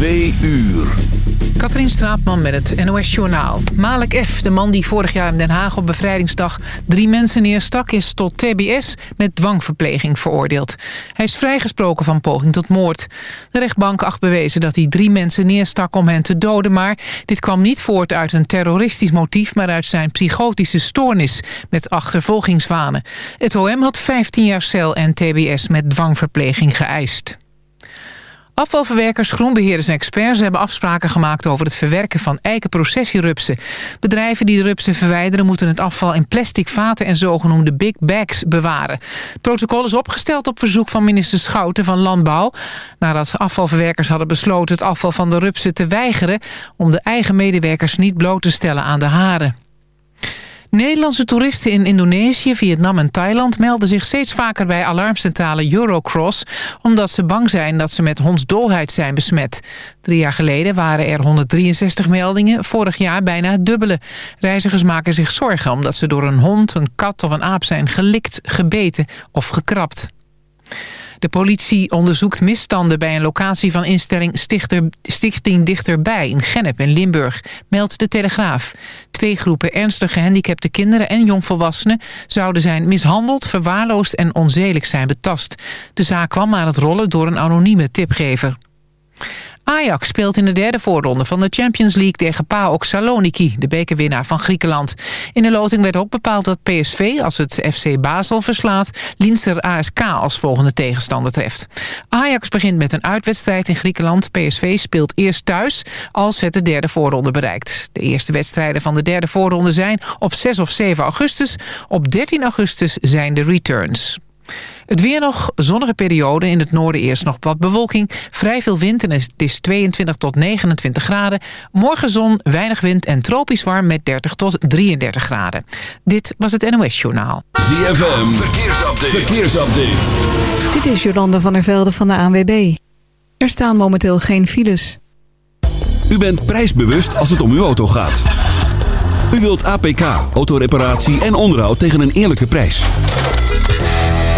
Twee uur. Katrien Straatman met het NOS Journaal. Malek F., de man die vorig jaar in Den Haag op bevrijdingsdag drie mensen neerstak... is tot tbs met dwangverpleging veroordeeld. Hij is vrijgesproken van poging tot moord. De rechtbank acht bewezen dat hij drie mensen neerstak om hen te doden... maar dit kwam niet voort uit een terroristisch motief... maar uit zijn psychotische stoornis met achtervolgingswanen. Het OM had 15 jaar cel en tbs met dwangverpleging geëist. Afvalverwerkers, groenbeheerders en experts hebben afspraken gemaakt over het verwerken van eikenprocessierupsen. Bedrijven die de rupsen verwijderen moeten het afval in plastic vaten en zogenoemde big bags bewaren. Het protocol is opgesteld op verzoek van minister Schouten van Landbouw. Nadat afvalverwerkers hadden besloten het afval van de rupsen te weigeren om de eigen medewerkers niet bloot te stellen aan de haren. Nederlandse toeristen in Indonesië, Vietnam en Thailand... melden zich steeds vaker bij alarmcentrale Eurocross... omdat ze bang zijn dat ze met hondsdolheid zijn besmet. Drie jaar geleden waren er 163 meldingen, vorig jaar bijna het dubbele. Reizigers maken zich zorgen omdat ze door een hond, een kat of een aap zijn gelikt, gebeten of gekrapt. De politie onderzoekt misstanden bij een locatie van instelling Stichter, Stichting Dichterbij in Gennep in Limburg, meldt de Telegraaf. Twee groepen ernstig gehandicapte kinderen en jongvolwassenen zouden zijn mishandeld, verwaarloosd en onzedelijk zijn betast. De zaak kwam aan het rollen door een anonieme tipgever. Ajax speelt in de derde voorronde van de Champions League tegen PAOK Saloniki, de bekerwinnaar van Griekenland. In de loting werd ook bepaald dat PSV, als het FC Basel verslaat, Linster ASK als volgende tegenstander treft. Ajax begint met een uitwedstrijd in Griekenland. PSV speelt eerst thuis als het de derde voorronde bereikt. De eerste wedstrijden van de derde voorronde zijn op 6 of 7 augustus. Op 13 augustus zijn de returns. Het weer nog, zonnige periode. In het noorden eerst nog wat bewolking. Vrij veel wind en het is 22 tot 29 graden. Morgen zon, weinig wind en tropisch warm met 30 tot 33 graden. Dit was het NOS Journaal. ZFM, verkeersupdate. verkeersupdate. Dit is Jolanda van der Velde van de ANWB. Er staan momenteel geen files. U bent prijsbewust als het om uw auto gaat. U wilt APK, autoreparatie en onderhoud tegen een eerlijke prijs.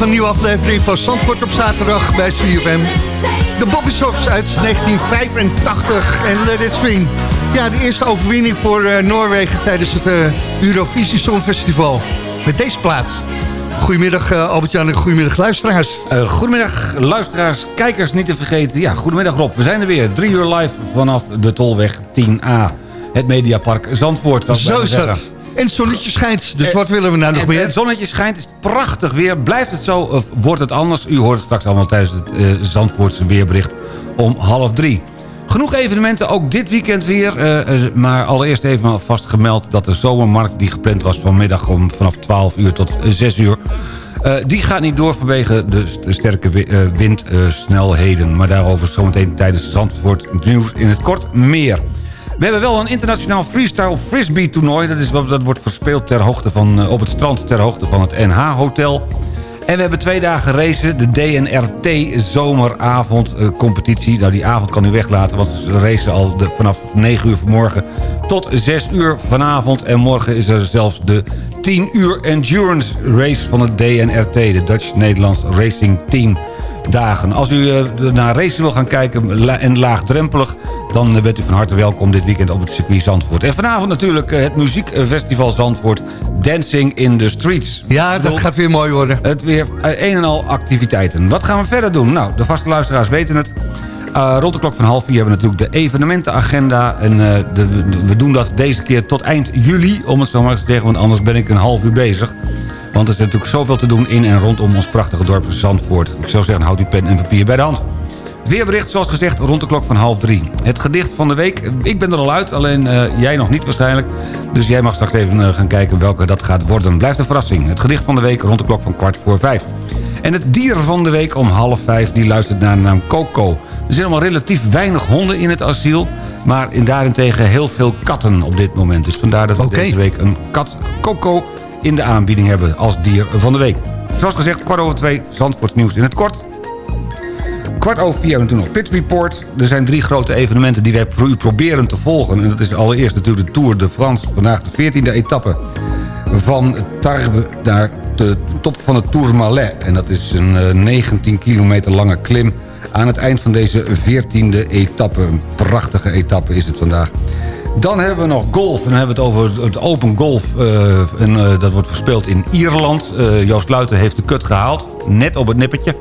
Een nieuwe aflevering van Zandvoort op zaterdag bij CFM. De Bobby Sox uit 1985 en Let It Swing. Ja, de eerste overwinning voor uh, Noorwegen tijdens het uh, Eurovisie Songfestival. Met deze plaats. Goedemiddag uh, Albert-Jan en goedemiddag luisteraars. goedemiddag luisteraars, kijkers niet te vergeten. Ja, goedemiddag Rob, we zijn er weer. Drie uur live vanaf de Tolweg 10A. Het Mediapark Zandvoort. Zo is dat. En het zonnetje schijnt, dus wat willen we nou nog meer? Het zonnetje schijnt, is prachtig weer. Blijft het zo of wordt het anders? U hoort het straks allemaal tijdens het uh, Zandvoortse weerbericht om half drie. Genoeg evenementen, ook dit weekend weer. Uh, maar allereerst even alvast gemeld dat de zomermarkt... die gepland was vanmiddag om vanaf 12 uur tot 6 uur... Uh, die gaat niet door vanwege de, de sterke windsnelheden. maar daarover zometeen tijdens Zandvoort nieuws in het kort meer. We hebben wel een internationaal freestyle frisbee toernooi. Dat, is, dat wordt verspeeld ter hoogte van, op het strand ter hoogte van het NH Hotel. En we hebben twee dagen racen, de DNRT zomeravond competitie. Nou, die avond kan u weglaten, want ze racen al vanaf 9 uur vanmorgen tot 6 uur vanavond. En morgen is er zelfs de 10 uur endurance race van het DNRT, de Dutch Nederlands Racing Team dagen. Als u uh, naar racen wil gaan kijken en laagdrempelig... dan bent u van harte welkom dit weekend op het circuit Zandvoort. En vanavond natuurlijk het muziekfestival Zandvoort... Dancing in the Streets. Ja, dat gaat weer mooi worden. Het weer een en al activiteiten. Wat gaan we verder doen? Nou, de vaste luisteraars weten het. Uh, rond de klok van half vier hebben we natuurlijk de evenementenagenda. En uh, de, we doen dat deze keer tot eind juli, om het zo maar te zeggen. Want anders ben ik een half uur bezig. Want er is natuurlijk zoveel te doen in en rondom ons prachtige dorp Zandvoort. Ik zou zeggen, houd uw pen en papier bij de hand. Het weerbericht, zoals gezegd, rond de klok van half drie. Het gedicht van de week, ik ben er al uit, alleen uh, jij nog niet waarschijnlijk. Dus jij mag straks even uh, gaan kijken welke dat gaat worden. Blijft een verrassing. Het gedicht van de week rond de klok van kwart voor vijf. En het dier van de week om half vijf, die luistert naar de naam Coco. Er zijn allemaal relatief weinig honden in het asiel... maar in daarentegen heel veel katten op dit moment. Dus vandaar dat we okay. deze week een kat Coco in de aanbieding hebben als dier van de week. Zoals gezegd, kwart over twee, Zandvoort nieuws in het kort. Kwart over vier hebben we toen nog Pit Report. Er zijn drie grote evenementen die wij voor u proberen te volgen. En dat is allereerst natuurlijk de Tour de France. Vandaag de 14e etappe van Tarbes naar de top van de Tourmalet. En dat is een uh, 19 kilometer lange klim aan het eind van deze 14e etappe. Een prachtige etappe is het vandaag. Dan hebben we nog golf. Dan hebben we het over het open golf. Uh, en, uh, dat wordt verspeeld in Ierland. Uh, Joost Luiten heeft de kut gehaald. Net op het nippertje.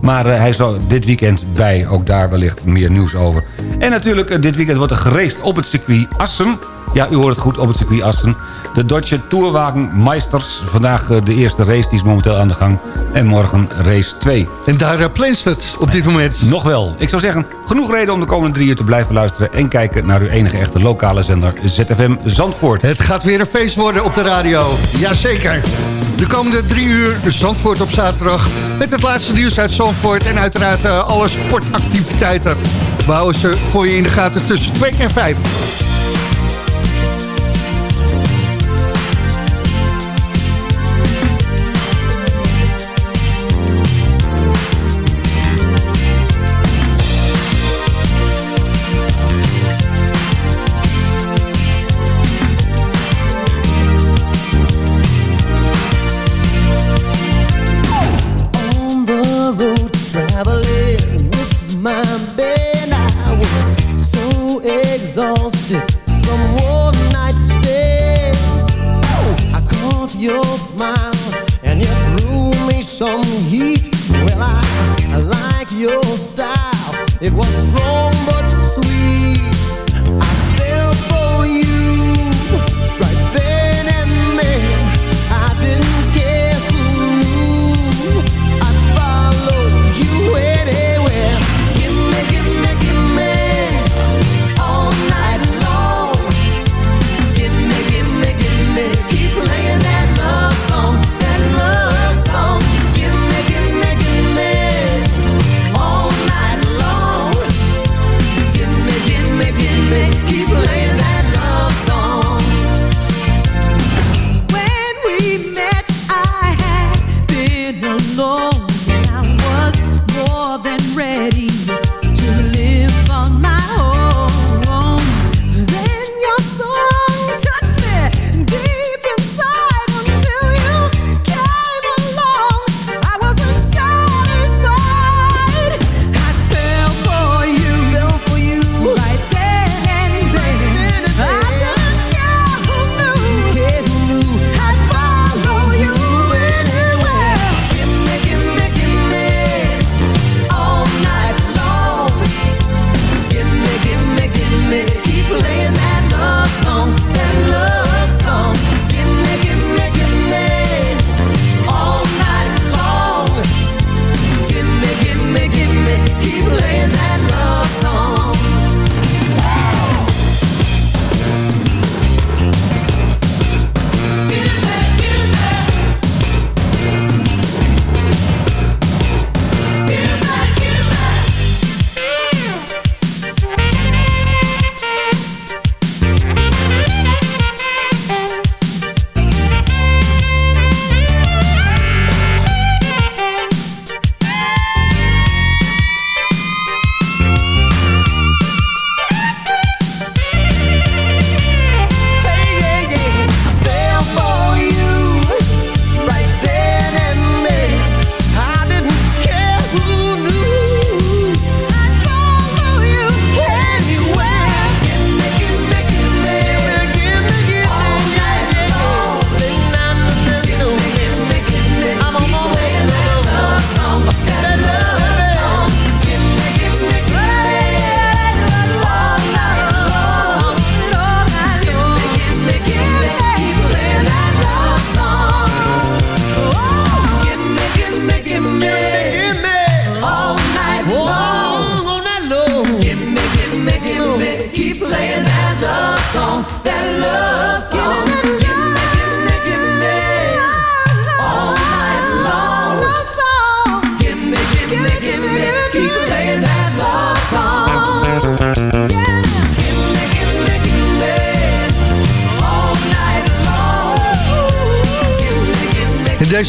Maar hij is er dit weekend bij. Ook daar wellicht meer nieuws over. En natuurlijk, dit weekend wordt er gereced op het circuit Assen. Ja, u hoort het goed, op het circuit Assen. De Deutsche Tourwagenmeisters. Vandaag de eerste race, die is momenteel aan de gang. En morgen race 2. En daar uh, plinst het op dit moment. Nog wel. Ik zou zeggen, genoeg reden om de komende drie uur te blijven luisteren... en kijken naar uw enige echte lokale zender ZFM Zandvoort. Het gaat weer een feest worden op de radio. Jazeker. De komende drie uur Zandvoort op zaterdag... met het laatste nieuws uit Zandvoort... en uiteraard uh, alle sportactiviteiten. We houden ze voor je in de gaten tussen 2 en 5.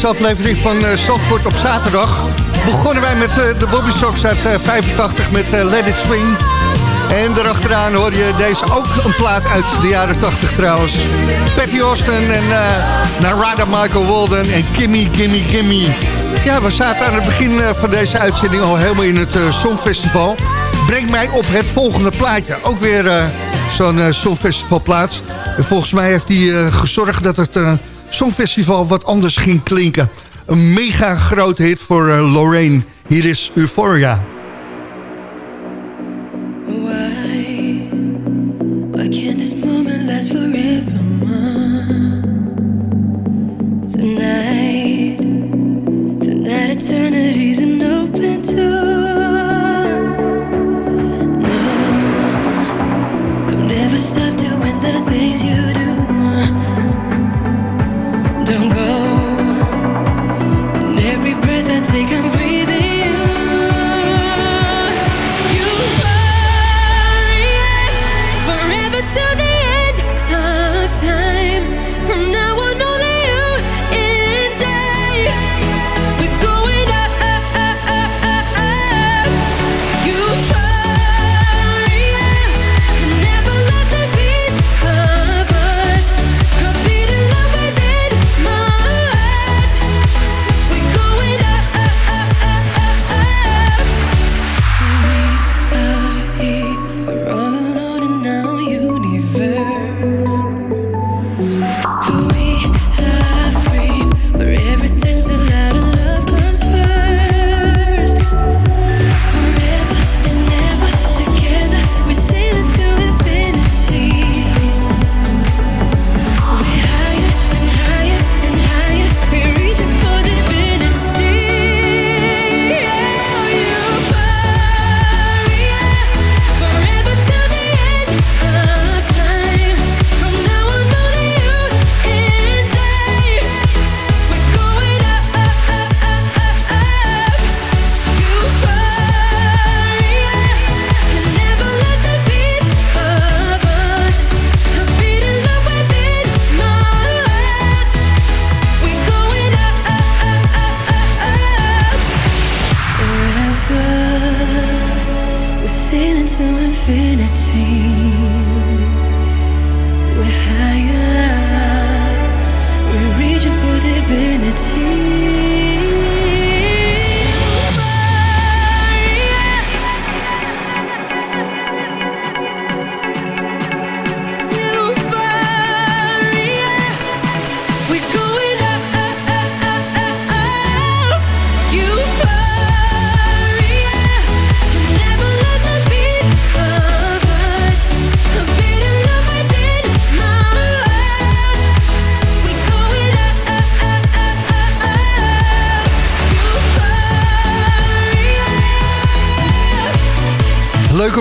Deze aflevering van uh, op zaterdag begonnen wij met uh, de Bobby Sox uit uh, 85 met Let It Swing. En erachteraan hoor je deze ook een plaat uit de jaren 80 trouwens. Patty Austin en Narada Michael Walden en Kimmy, Kimmy, Kimmy. Ja, we zaten aan het begin van deze uitzending al helemaal in het Songfestival. Breng mij op het volgende plaatje. Ook weer zo'n Songfestival plaats. En volgens mij heeft hij gezorgd dat het Songfestival wat anders ging klinken. Een mega grote hit voor uh, Lorraine. Hier is Euphoria.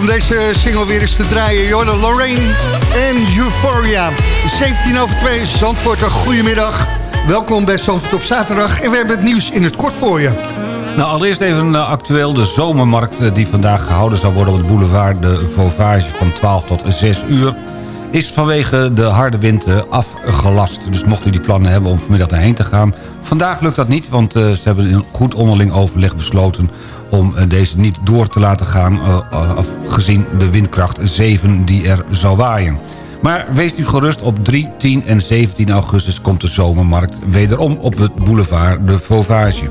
Om deze single weer eens te draaien. Jordan Lorraine en Euphoria. 17 over 2, Zandvoort, een goedemiddag. Welkom bij Zandvoort op zaterdag. En we hebben het nieuws in het kort voor je. Nou, allereerst even uh, actueel de zomermarkt uh, die vandaag gehouden zal worden op het boulevard. De Vauvage van 12 tot 6 uur is vanwege de harde wind uh, afgelast. Dus mocht u die plannen hebben om vanmiddag daarheen te gaan... vandaag lukt dat niet, want ze hebben in goed onderling overleg besloten... om deze niet door te laten gaan, gezien de windkracht 7 die er zou waaien. Maar wees u gerust, op 3, 10 en 17 augustus komt de zomermarkt wederom op het boulevard de Vauvage.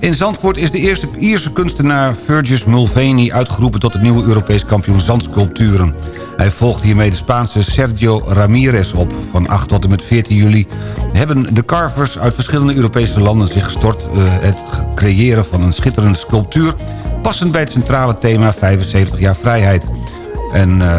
In Zandvoort is de eerste Ierse kunstenaar Fergus Mulvaney uitgeroepen tot de nieuwe Europees kampioen zandsculpturen. Hij volgt hiermee de Spaanse Sergio Ramirez op. Van 8 tot en met 14 juli hebben de carvers uit verschillende Europese landen zich gestort... Uh, het creëren van een schitterende sculptuur... passend bij het centrale thema 75 jaar vrijheid. En... Uh,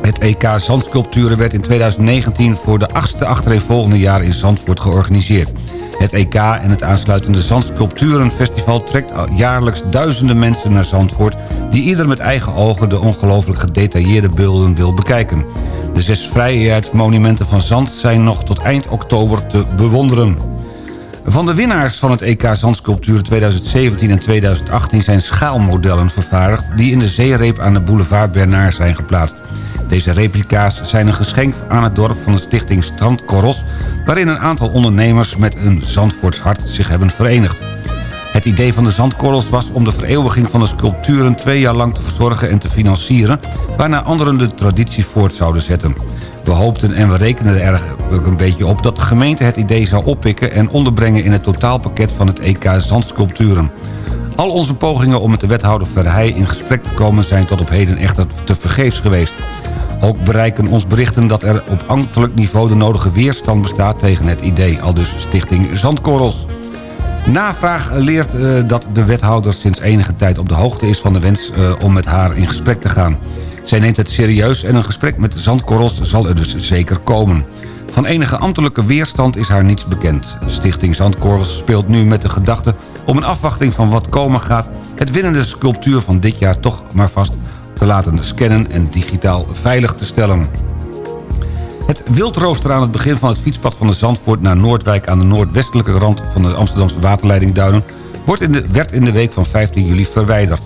het EK Zandsculpturen werd in 2019 voor de achtste achtereenvolgende jaar in Zandvoort georganiseerd. Het EK en het aansluitende Zandsculpturenfestival trekt jaarlijks duizenden mensen naar Zandvoort... die ieder met eigen ogen de ongelooflijk gedetailleerde beelden wil bekijken. De zes vrijheidsmonumenten van Zand zijn nog tot eind oktober te bewonderen. Van de winnaars van het EK Zandsculptuur 2017 en 2018 zijn schaalmodellen vervaardigd... die in de zeereep aan de boulevard Bernard zijn geplaatst. Deze replica's zijn een geschenk aan het dorp van de stichting Strandkorros... waarin een aantal ondernemers met een Zandvoorts hart zich hebben verenigd. Het idee van de zandkorrels was om de vereeuwiging van de sculpturen... twee jaar lang te verzorgen en te financieren... waarna anderen de traditie voort zouden zetten. We hoopten en we rekenden er een beetje op dat de gemeente het idee zou oppikken... en onderbrengen in het totaalpakket van het EK Zandsculpturen. Al onze pogingen om met de wethouder Verheij in gesprek te komen... zijn tot op heden echter te vergeefs geweest. Ook bereiken ons berichten dat er op ambtelijk niveau de nodige weerstand bestaat tegen het idee, al dus Stichting Zandkorrels. Navraag leert uh, dat de wethouder sinds enige tijd op de hoogte is van de wens uh, om met haar in gesprek te gaan. Zij neemt het serieus en een gesprek met Zandkorrels zal er dus zeker komen. Van enige ambtelijke weerstand is haar niets bekend. Stichting Zandkorrels speelt nu met de gedachte om een afwachting van wat komen gaat... het winnende sculptuur van dit jaar toch maar vast te laten scannen en digitaal veilig te stellen. Het wildrooster aan het begin van het fietspad van de Zandvoort naar Noordwijk... aan de noordwestelijke rand van de Amsterdamse waterleiding Duinen... Wordt in de, werd in de week van 15 juli verwijderd.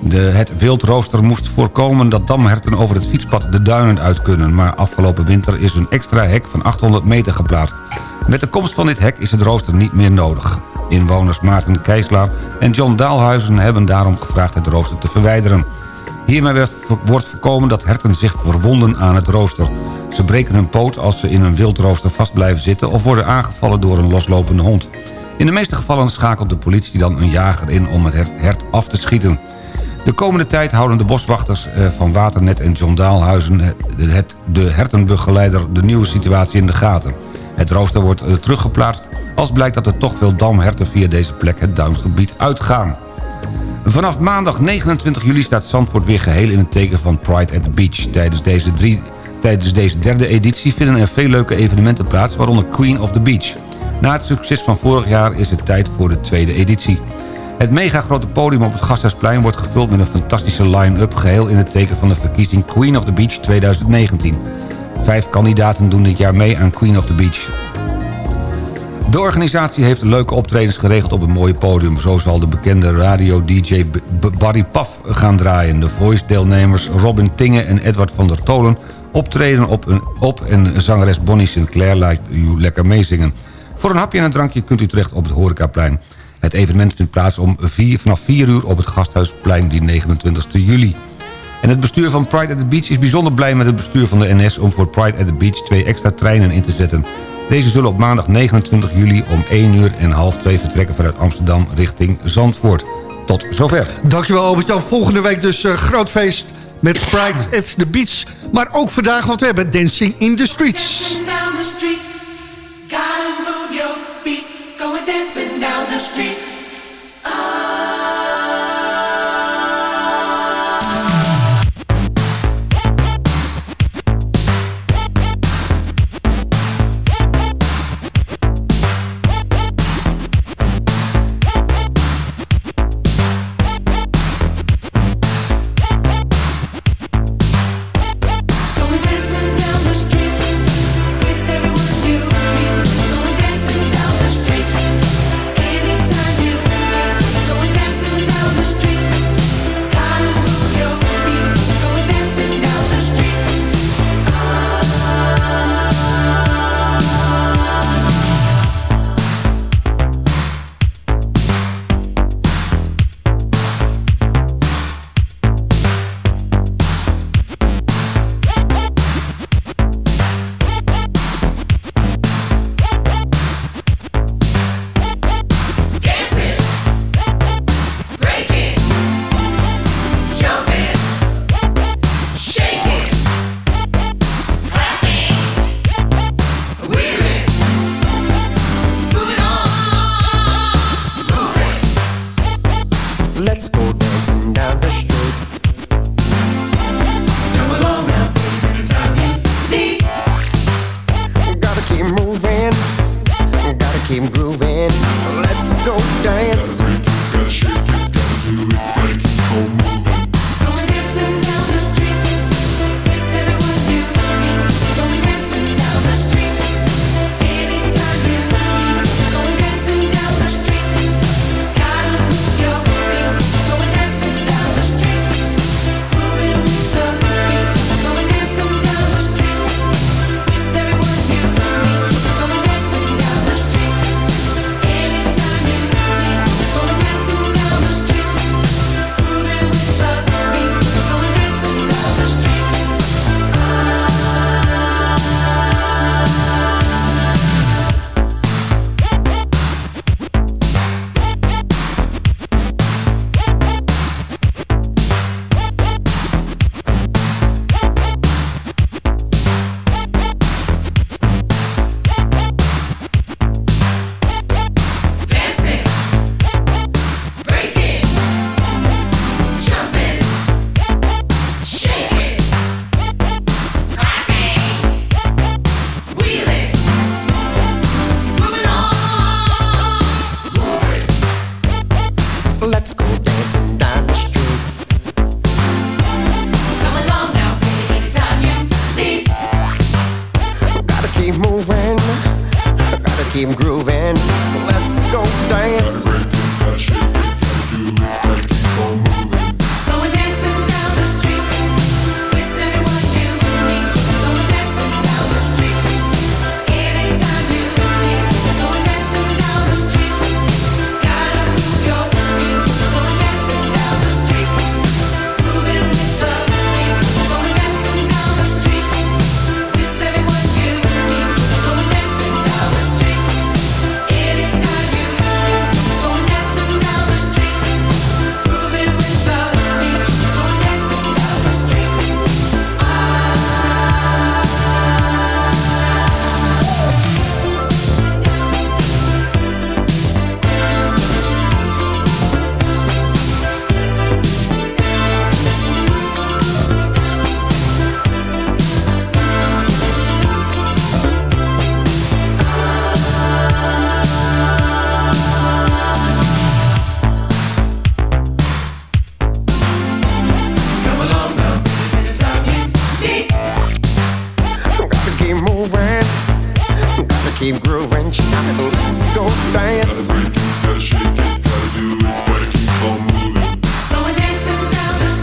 De, het wildrooster moest voorkomen dat damherten over het fietspad de duinen uit kunnen... maar afgelopen winter is een extra hek van 800 meter geplaatst. Met de komst van dit hek is het rooster niet meer nodig. Inwoners Maarten Keiselaar en John Daalhuizen hebben daarom gevraagd het rooster te verwijderen. Hiermee wordt voorkomen dat herten zich verwonden aan het rooster. Ze breken hun poot als ze in een wildrooster vast blijven zitten... of worden aangevallen door een loslopende hond. In de meeste gevallen schakelt de politie dan een jager in om het hert af te schieten. De komende tijd houden de boswachters eh, van Waternet en John Daalhuizen... de hertenbegeleider de nieuwe situatie in de gaten. Het rooster wordt eh, teruggeplaatst als blijkt dat er toch veel damherten via deze plek het duingebied uitgaan. Vanaf maandag 29 juli staat Zandvoort weer geheel in het teken van Pride at the Beach. Tijdens deze, drie, tijdens deze derde editie vinden er veel leuke evenementen plaats, waaronder Queen of the Beach. Na het succes van vorig jaar is het tijd voor de tweede editie. Het mega grote podium op het Gasthuisplein wordt gevuld met een fantastische line-up... geheel in het teken van de verkiezing Queen of the Beach 2019. Vijf kandidaten doen dit jaar mee aan Queen of the Beach. De organisatie heeft leuke optredens geregeld op een mooie podium. Zo zal de bekende radio-dj Barry Paf gaan draaien. De Voice-deelnemers Robin Tinge en Edward van der Tolen... optreden op, een, op en zangeres Bonnie Sinclair laat u lekker meezingen. Voor een hapje en een drankje kunt u terecht op het Horecaplein. Het evenement vindt plaats om vier, vanaf 4 uur op het Gasthuisplein die 29 juli. En het bestuur van Pride at the Beach is bijzonder blij met het bestuur van de NS... om voor Pride at the Beach twee extra treinen in te zetten. Deze zullen op maandag 29 juli om 1 uur en half 2 vertrekken vanuit Amsterdam richting Zandvoort. Tot zover. Dankjewel Albert-Jan. Volgende week dus uh, groot feest met Pride at the Beach. Maar ook vandaag, want we hebben Dancing in the Streets. Dancing down the street.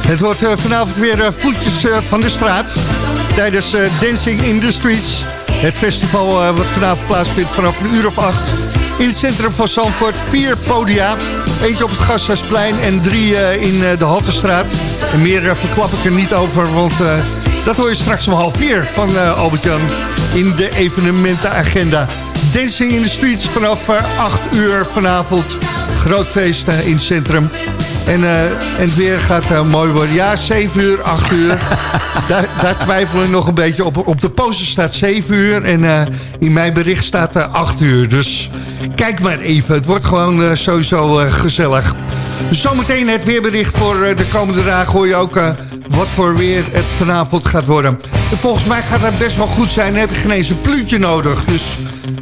Het wordt uh, vanavond weer uh, voetjes uh, van de straat. Tijdens Dancing in the Streets. Het festival wat vanavond plaatsvindt vanaf een uur of acht. In het centrum van Zandvoort. Vier podia. Eentje op het Gasthuisplein en drie in de Haltestraat. En meer verklap ik er niet over, want dat hoor je straks om half vier van Albert-Jan. In de evenementenagenda. Dancing in the Streets vanaf 8 uur vanavond. Groot feest in het centrum. En, uh, en het weer gaat uh, mooi worden. Ja, 7 uur, 8 uur. daar, daar twijfelen we nog een beetje op. Op de poster staat 7 uur. En uh, in mijn bericht staat 8 uur. Dus kijk maar even. Het wordt gewoon sowieso gezellig. Zometeen het weerbericht voor de komende dagen. Hoor je ook wat voor weer het vanavond gaat worden. En volgens mij gaat dat best wel goed zijn. Dan heb je geen eens een pluutje nodig. Dus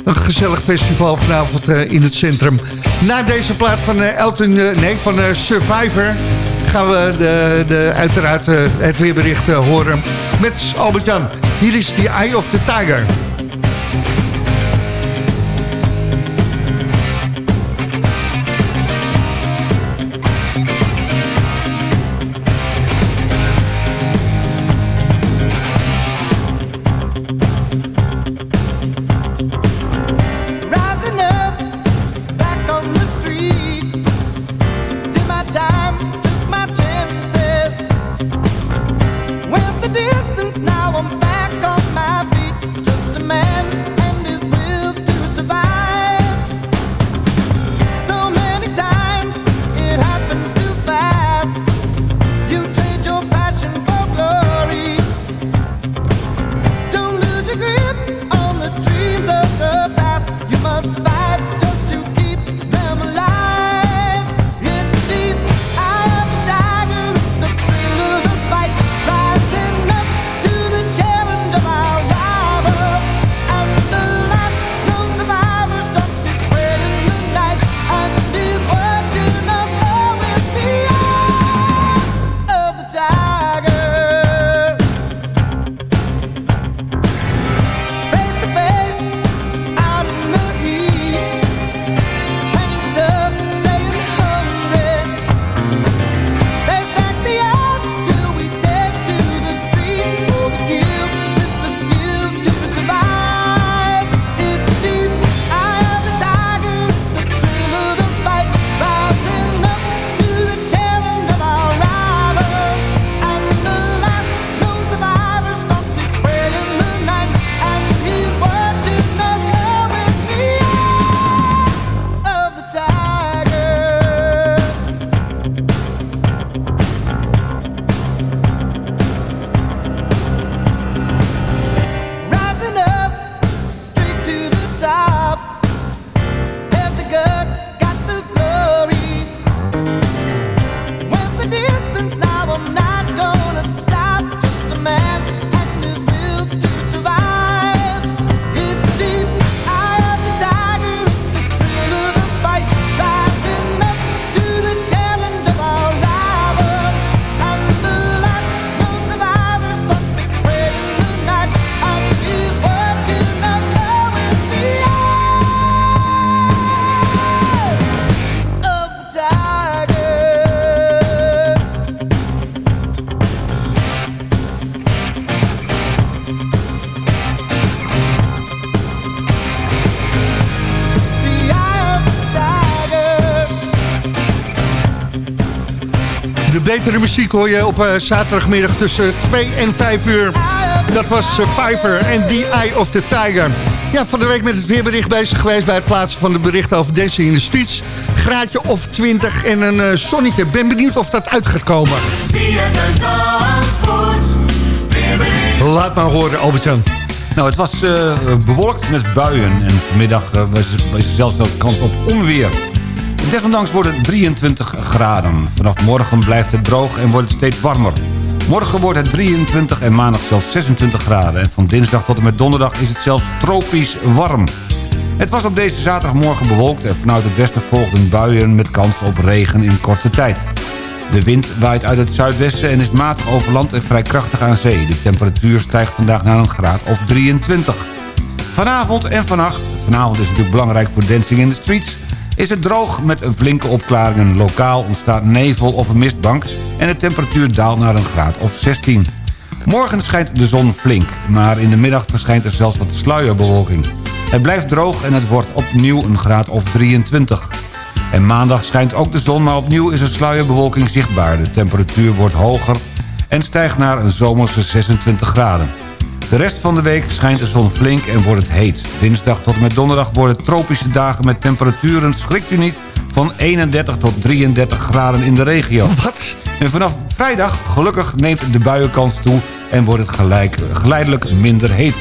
een gezellig festival vanavond uh, in het centrum. Na deze plaat van uh, Elton, uh, nee, van Survivor... gaan we de, de, uiteraard het weerbericht horen met Albert-Jan. Hier is The Eye of the Tiger. lost by betere muziek hoor je op uh, zaterdagmiddag tussen 2 en 5 uur. Dat was Survivor en The Eye of the Tiger. Ja, van de week met het weerbericht bezig geweest... bij het plaatsen van de berichten over Dancing in the Streets. Graadje of 20 en een uh, zonnetje. Ben benieuwd of dat uit gaat komen. Laat maar horen, Albert-Jan. Nou, het was bewolkt met buien. En vanmiddag was, was er zelfs wel kans op onweer. Desondanks wordt het 23 graden. Vanaf morgen blijft het droog en wordt het steeds warmer. Morgen wordt het 23 en maandag zelfs 26 graden. En van dinsdag tot en met donderdag is het zelfs tropisch warm. Het was op deze zaterdagmorgen bewolkt en vanuit het westen volgden buien met kans op regen in korte tijd. De wind waait uit het zuidwesten en is matig over land en vrij krachtig aan zee. De temperatuur stijgt vandaag naar een graad of 23. Vanavond en vannacht vanavond is natuurlijk belangrijk voor Dancing in the Streets... is het droog met een flinke opklaringen. Lokaal ontstaat nevel of een mistbank... en de temperatuur daalt naar een graad of 16. Morgen schijnt de zon flink, maar in de middag verschijnt er zelfs wat sluierbewolking. Het blijft droog en het wordt opnieuw een graad of 23. En maandag schijnt ook de zon, maar opnieuw is er sluierbewolking zichtbaar. De temperatuur wordt hoger en stijgt naar een zomerse 26 graden. De rest van de week schijnt de zon flink en wordt het heet. Dinsdag tot en met donderdag worden tropische dagen met temperaturen, schrikt u niet, van 31 tot 33 graden in de regio. Wat? En vanaf vrijdag, gelukkig, neemt de buienkans toe en wordt het gelijk, geleidelijk minder heet.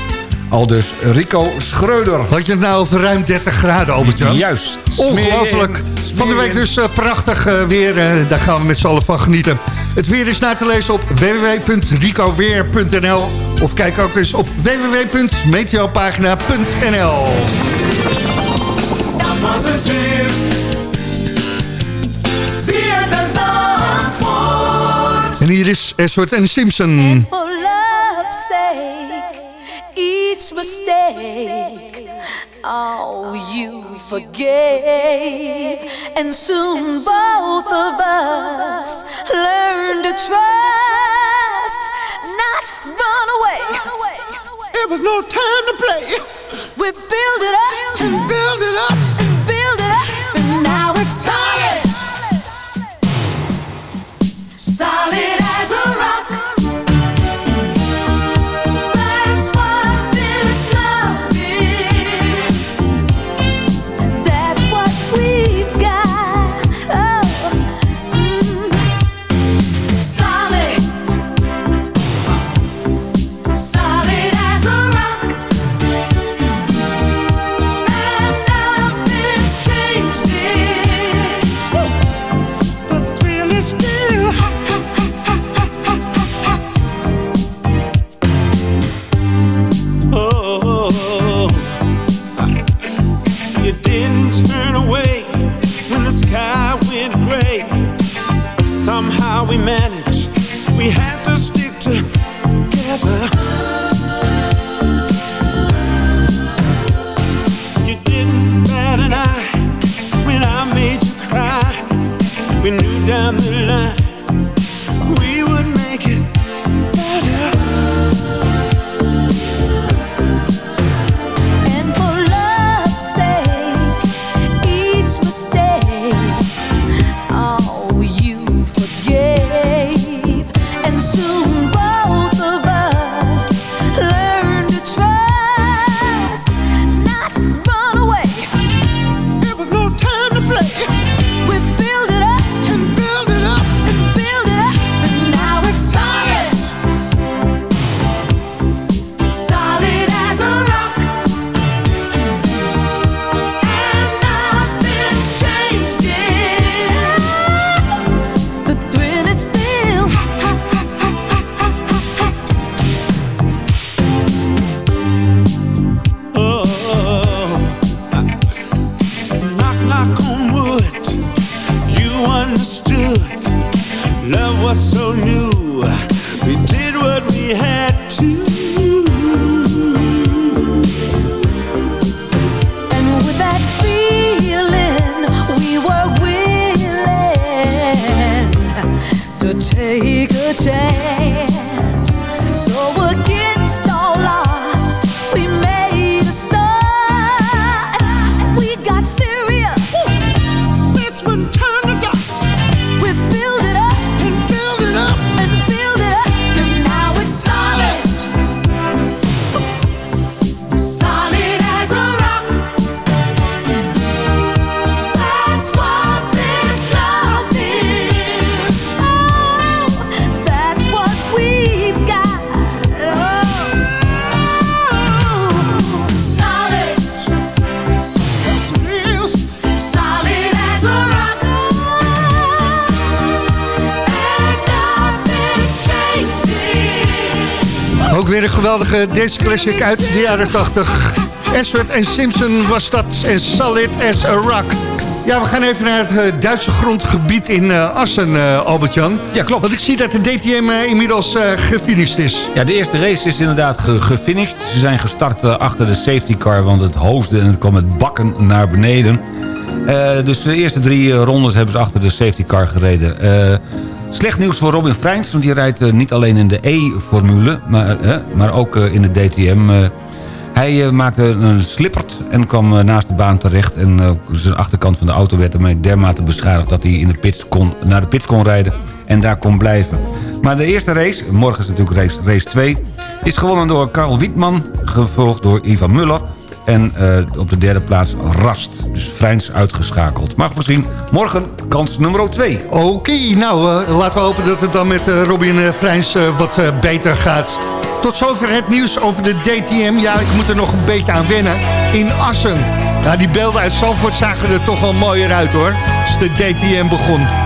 Al dus Rico Schreuder. Had je het nou over ruim 30 graden, Albert-Jan? Juist. Ongelooflijk. Van de week dus uh, prachtig uh, weer. Uh, daar gaan we met z'n allen van genieten. Het weer is na te lezen op www.ricoweer.nl of kijk ook eens op www.meteopagina.nl Dat was het weer. Zie het En hier is Eswert en Simpson. For love's sake, each mistake, oh, you forgave. And soon both of us learn to trust, not run away. It was no time to play. We build it up and build it up and build it up, and now it's solid. Solid down the line. We would Ook weer een geweldige dance classic uit de jaren 80. Eswert en Simpson was dat en Solid as a Rock. Ja, we gaan even naar het eh, Duitse grondgebied in eh, Assen, eh, Albert-Jan. Ja, klopt. Want ik zie dat de DTM inmiddels gefinished is. Ja, de eerste race is inderdaad ge- gefinished. Ze zijn gestart achter de safety car, want het hoosde en het kwam met bakken naar beneden. Dus de eerste drie rondes hebben ze achter de safety car gereden. Slecht nieuws voor Robin Freins, want die rijdt eh, niet alleen in de E-formule, maar, eh, maar ook eh, in de DTM. hij maakte een slippert en kwam naast de baan terecht. En zijn achterkant van de auto werd ermee dermate beschadigd... dat hij in de pits kon, naar de pits kon rijden en daar kon blijven. Maar de eerste race, morgen is natuurlijk race, race 2... is gewonnen door Karl Wietman, gevolgd door Ivan Muller... en eh, op de derde plaats Rast. Dus Freins uitgeschakeld. Maar gezien morgen kans nummer 2. Oké, nou, eh, laten we hopen dat het dan met eh, Robin eh, wat beter gaat. Tot zover het nieuws over de DTM. Ja, ik moet er nog een beetje aan wennen. In Assen. Ja, die beelden uit Zandvoort zagen er toch wel mooier uit, hoor. Als de DTM begon.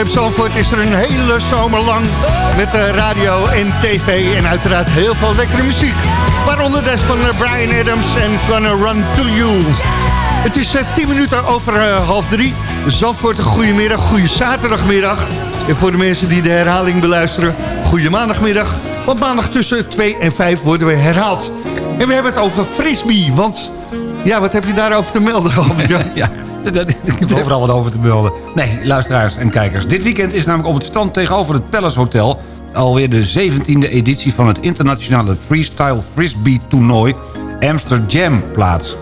CFM Zandvoort is er een hele zomer lang met de radio en tv en uiteraard heel veel lekkere muziek. Waaronder des van eh, Brian Adams en Gonna Run To You. Het is eh, 10 minuten over eh, half drie. Zandvoort, een goede middag, goede zaterdagmiddag. En voor de mensen die de herhaling beluisteren, goede maandagmiddag. Want maandag tussen 2 en 5 worden we herhaald. En we hebben het over frisbee, want... Ja, wat heb je daarover te melden, ja, dat- overal wat over te melden. Nee, luisteraars en kijkers. Dit weekend is namelijk op het strand tegenover het Palace Hotel... alweer de 17e editie van het internationale freestyle frisbee toernooi Amsterdam plaats.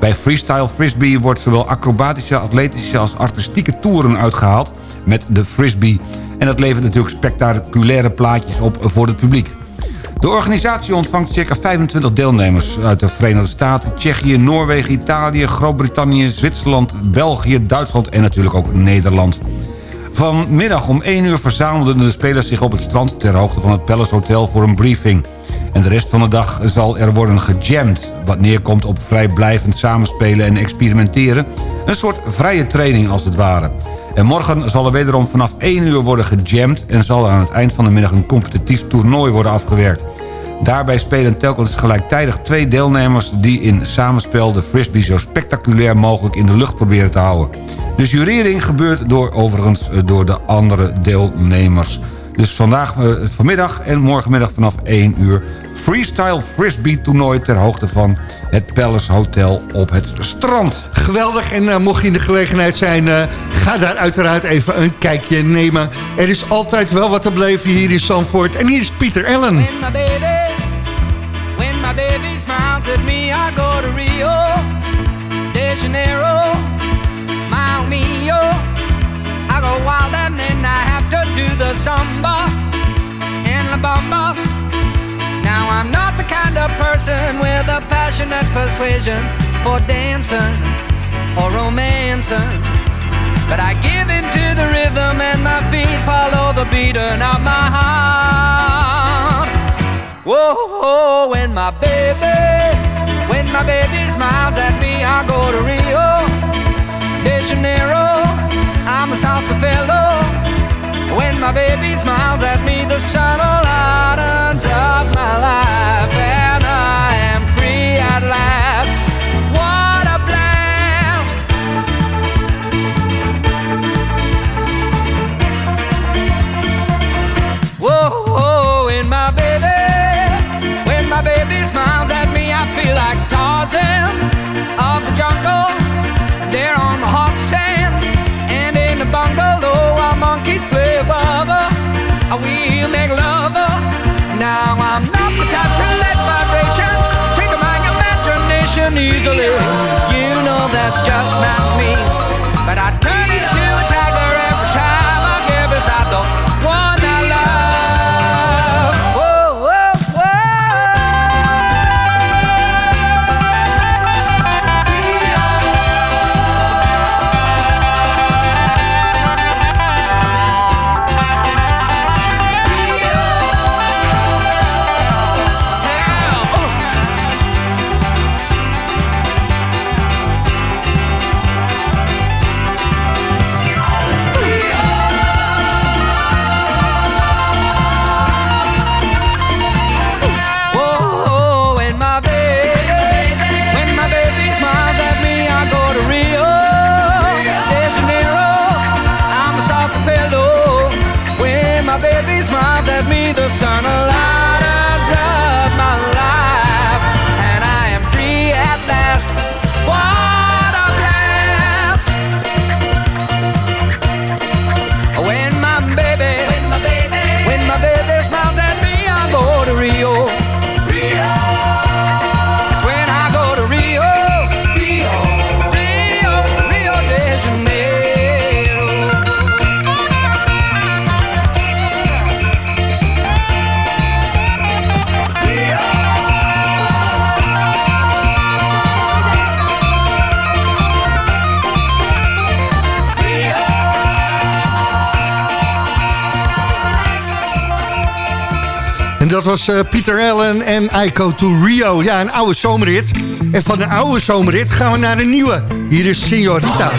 Bij freestyle frisbee wordt zowel acrobatische, atletische als artistieke toeren uitgehaald met de frisbee. En dat levert natuurlijk spectaculaire plaatjes op voor het publiek. De organisatie ontvangt circa 25 deelnemers uit de Verenigde Staten, Tsjechië, Noorwegen, Italië, Groot-Brittannië, Zwitserland, België, Duitsland en natuurlijk ook Nederland. Vanmiddag om 1 uur verzamelden de spelers zich op het strand... ter hoogte van het Palace Hotel voor een briefing. En de rest van de dag zal er worden gejamd... wat neerkomt op vrijblijvend samenspelen en experimenteren. Een soort vrije training als het ware. En morgen zal er wederom vanaf 1 uur worden gejamd... en zal er aan het eind van de middag een competitief toernooi worden afgewerkt. Daarbij spelen telkens gelijktijdig twee deelnemers... die in samenspel de frisbee zo spectaculair mogelijk in de lucht proberen te houden. De jurering gebeurt door, overigens eh, door de andere deelnemers. Dus vandaag, eh, vanmiddag en morgenmiddag vanaf 1 uur... freestyle frisbee toernooi ter hoogte van het Palace Hotel op het strand. Geweldig. En eh, mocht je in de gelegenheid zijn, eh, ga daar uiteraard even een kijkje nemen. Er is altijd wel wat te beleven hier in Zandvoort. En hier is Pieter Ellen. When my baby, when my baby smiles at me, I go to Rio de Janeiro, my mio. I go wild to the samba in La Bamba. Now I'm not the kind of person with a passionate persuasion for dancing or romancing. But I give in to the rhythm and my feet follow the beating of my heart. Whoa, whoa, when my baby, when my baby smiles at me, I go to Rio de Janeiro. I'm a salsa fellow. When my baby smiles at me, the sun lightens up my life, I'm not the type to let vibrations trigger my imagination easily. You know that's just not was eh, Pieter Allen en I Go to Rio. Ja, een oude zomerrit. En van de oude zomerrit gaan we naar een nieuwe. Hier is Signorita.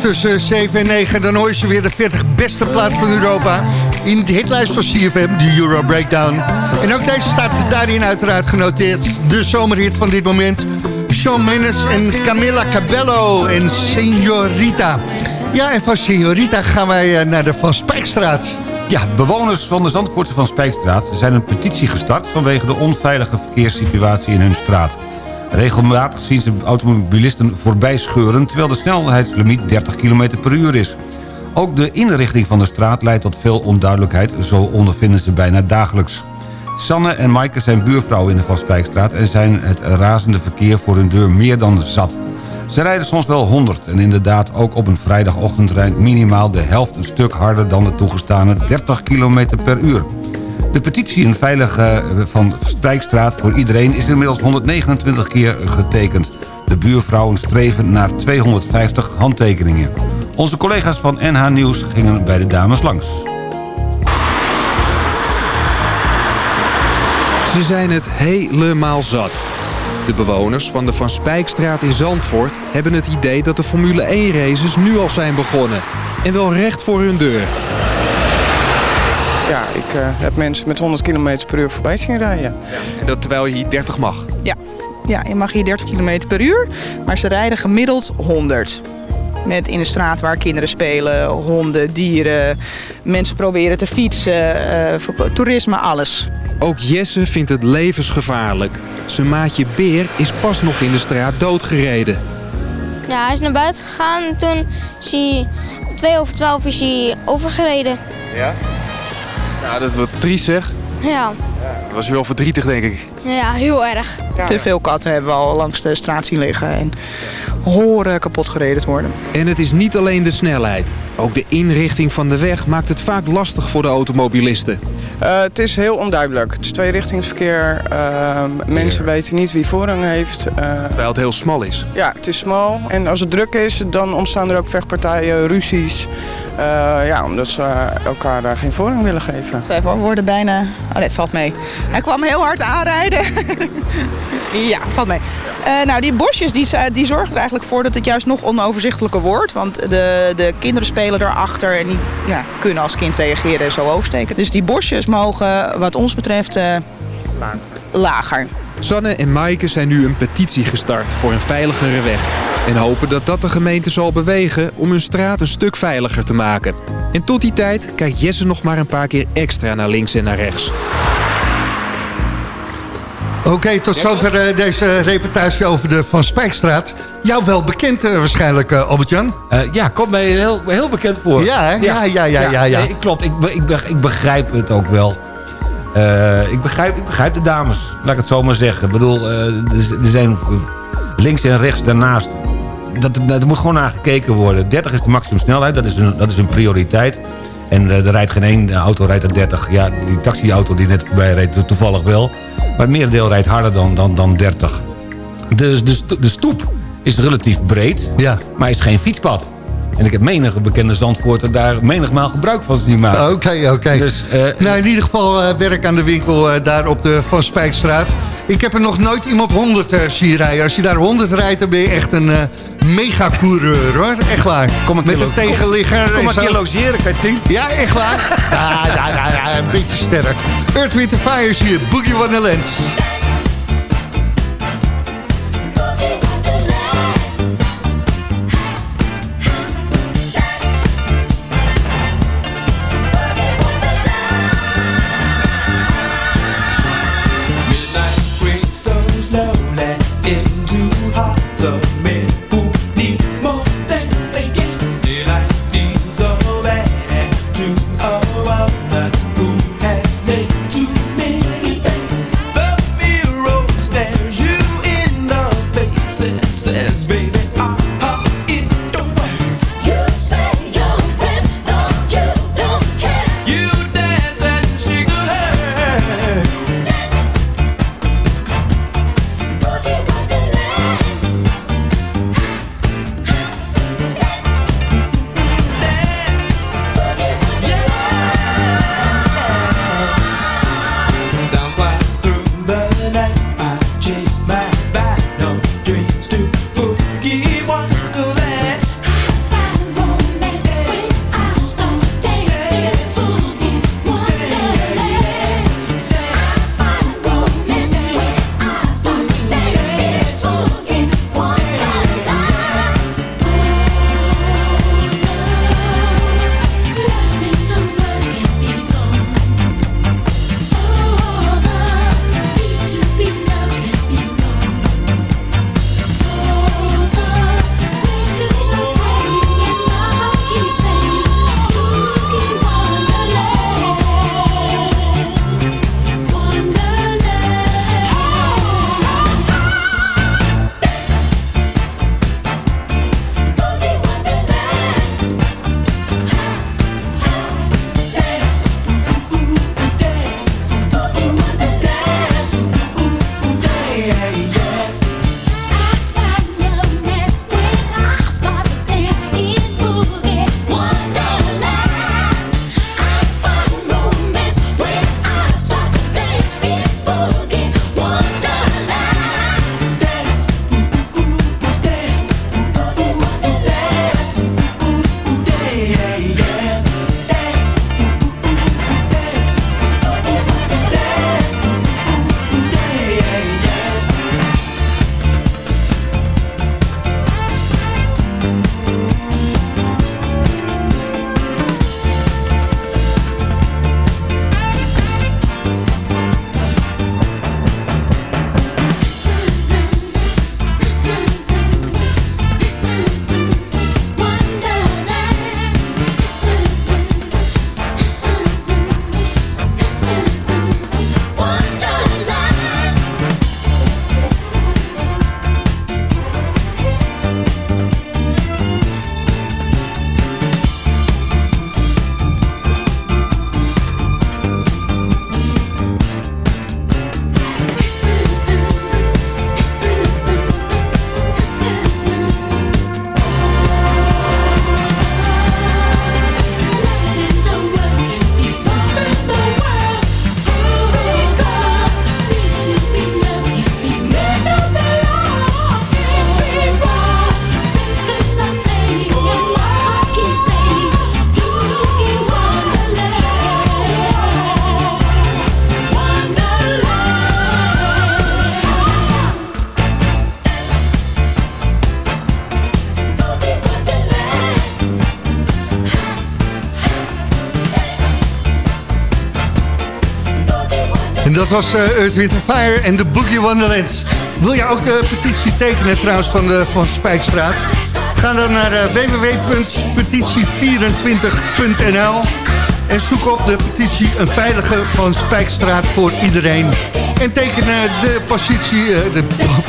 Tussen 7 en 9, dan hoor je ze weer de 40 beste plaatsen van Europa. In de hitlijst van CFM, de Euro Breakdown. En ook deze staat daarin uiteraard genoteerd. De zomerhit van dit moment. Shawn Mendes en Camila Cabello en Señorita. Ja, en van Señorita gaan wij eh, naar de Van Spijkstraat. Ja, bewoners van de Zandvoortse Van Spijkstraat zijn een petitie gestart... vanwege de onveilige verkeerssituatie in hun straat. Regelmatig zien ze automobilisten voorbij scheuren... terwijl de snelheidslimiet 30 km per uur is. Ook de inrichting van de straat leidt tot veel onduidelijkheid... zo ondervinden ze bijna dagelijks. Sanne en Maaike zijn buurvrouwen in de Van Spijkstraat... en zijn het razende verkeer voor hun deur meer dan zat. Ze rijden soms wel 100 en inderdaad ook op een vrijdagochtend rijdt minimaal de helft een stuk harder dan de toegestane 30 km per uur. De petitie Een Veilige van Spijkstraat voor iedereen is inmiddels 129 keer getekend. De buurvrouwen streven naar 250 handtekeningen. Onze collega's van NH Nieuws gingen bij de dames langs. Ze zijn het helemaal zat. De bewoners van de Van Spijkstraat in Zandvoort hebben het idee dat de Formule 1 races nu al zijn begonnen. En wel recht voor hun deur. Ja, ik eh, heb mensen met 100 km per uur voorbij zien rijden. En dat terwijl je hier 30 mag. Ja. ja, je mag hier 30 km per uur, maar ze rijden gemiddeld 100. Met in de straat waar kinderen spelen, honden, dieren, mensen proberen te fietsen, eh, voor toerisme, alles. Ook Jesse vindt het levensgevaarlijk. Zijn maatje Beer is pas nog in de straat doodgereden. Ja, hij is naar buiten gegaan en toen is hij om twee over twaalf is hij overgereden. Ja? Nou, dat wordt triest zeg. Ja, Dat was wel verdrietig denk ik. ja heel erg. Te veel katten hebben we al langs de straat zien liggen en horen kapot gereden te worden. En het is niet alleen de snelheid. Ook de inrichting van de weg maakt het vaak lastig voor de automobilisten. Eh, het is heel onduidelijk. Het is tweerichtingsverkeer. Uh, mensen weten niet wie voorrang heeft. Eh, Terwijl het heel smal is. ja, het is smal. En als het druk is, dan ontstaan er ook vechtpartijen, ruzies. Eh, ja, omdat ze elkaar daar geen voorrang willen geven. We worden bijna... Oh nee, valt mee. Hij kwam heel hard aanrijden. ja, valt mee. Eh, nou, die bosjes die, die zorgen er eigenlijk voor dat het juist nog onoverzichtelijker wordt. Want de, de kinderen spelen erachter en die ja, kunnen als kind reageren en zo oversteken. Dus die bosjes mogen wat ons betreft eh, lager. Sanne en Maaike zijn nu een petitie gestart voor een veiligere weg. En hopen dat dat de gemeente zal bewegen om hun straat een stuk veiliger te maken. En tot die tijd kijkt Jesse nog maar een paar keer extra naar links en naar rechts. Oké, tot zover eh, deze reportage over de Van Spijkstraat. Jou wel bekend eh, waarschijnlijk, eh, Albert-Jan? ja, komt mij heel, heel bekend voor. Ja, hè? Ja, ja, ja, ja, ja. nee, klopt, ik, ik begrijp het ook wel. Eh, ik, begrijp, ik begrijp de dames, laat ik het zo maar zeggen. Ik bedoel, eh, er er zijn links en rechts daarnaast. Dat, dat moet gewoon naar gekeken worden. 30 is de maximumsnelheid, dat is een, dat is een prioriteit. En eh, er rijdt geen één auto rijdt aan 30. Ja, die taxiauto die net voorbij reed, toevallig wel. Maar het merendeel rijdt harder dan, dan, dan 30. De, de, de stoep is relatief breed, ja. maar is geen fietspad. En ik heb menige bekende Zandvoorten daar menigmaal gebruik van zien maken. Oké, oké. Dus, eh, nou, in ieder geval eh, werk aan de winkel eh, daar op de Van Spijkstraat. Ik heb er nog nooit iemand 100 eh, zien rijden. Als je daar 100 rijdt, dan ben je echt een mega-coureur, hoor. Echt waar. Kom een Met een tegenligger. kom- een zo. keer logeren, kan je het zien? Ja, echt waar. ja, ja, ja, ja, een beetje sterk. Earth, Wind Fire is hier. Boogie Wonderland. dat was uh, Fire en de Boogie Wonderland. Wil jij ook de petitie tekenen trouwens van, de, van Spijkstraat? Ga dan naar eh, www.petitie24.nl en zoek op de petitie Een Veilige van Spijkstraat voor iedereen. En teken uh, de, positie, de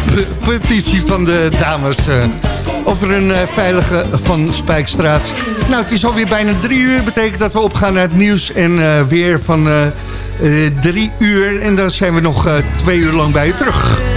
petitie van de dames over een veilige van Spijkstraat. Nou, het is alweer bijna drie uur. Betekent dat we opgaan naar het nieuws en weer van eh, drie uur. En dan zijn we nog eh, twee uur lang bij je terug.